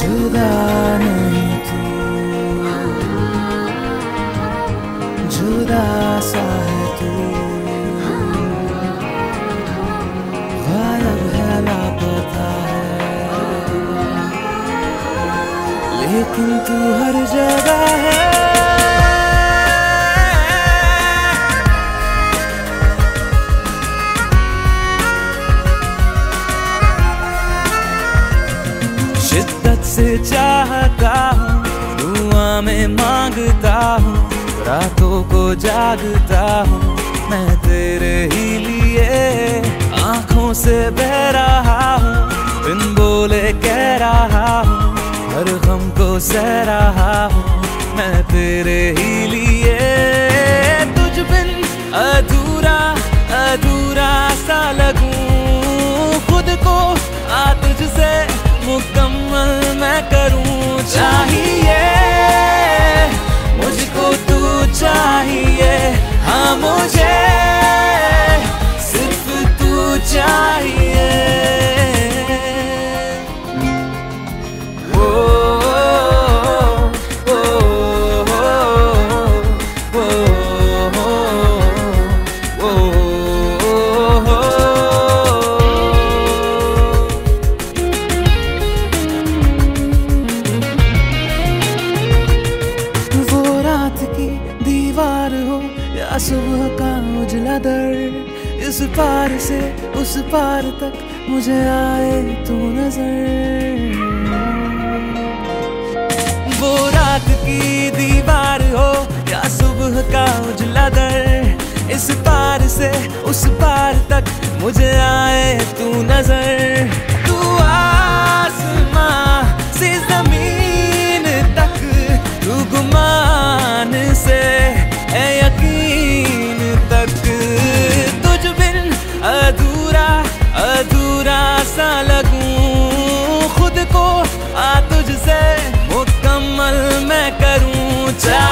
जुदा नहीं तू जुदा सा है। तू लेकिन तू हर जगह है। शिद्दत से चाहता हूँ, दुआ में माँगता हूँ, रातों को जागता हूँ। मैं तेरे ही लिए आँखों से बह रहा हूँ, बिन बोले कह रहा हूँ, हर गम को सह रहा हूँ। मैं तेरे ही लिए 在。दीवार हो, या सुबह का उजला दर। इस पार से उस पार तक मुझे आए तू नज़र। वो रात की दीवार हो, या सुबह का उजला दर। इस पार से उस पार तक मुझे आए तू नज़र। time.